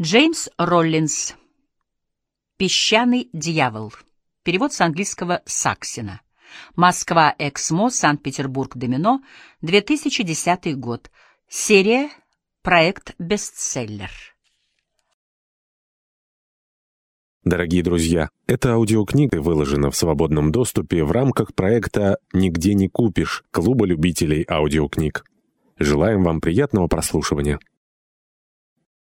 Джеймс Роллинс. «Песчаный дьявол». Перевод с английского Саксина. Москва, Эксмо, Санкт-Петербург, Домино, 2010 год. Серия «Проект бестселлер». Дорогие друзья, эта аудиокнига выложена в свободном доступе в рамках проекта «Нигде не купишь» Клуба любителей аудиокниг. Желаем вам приятного прослушивания.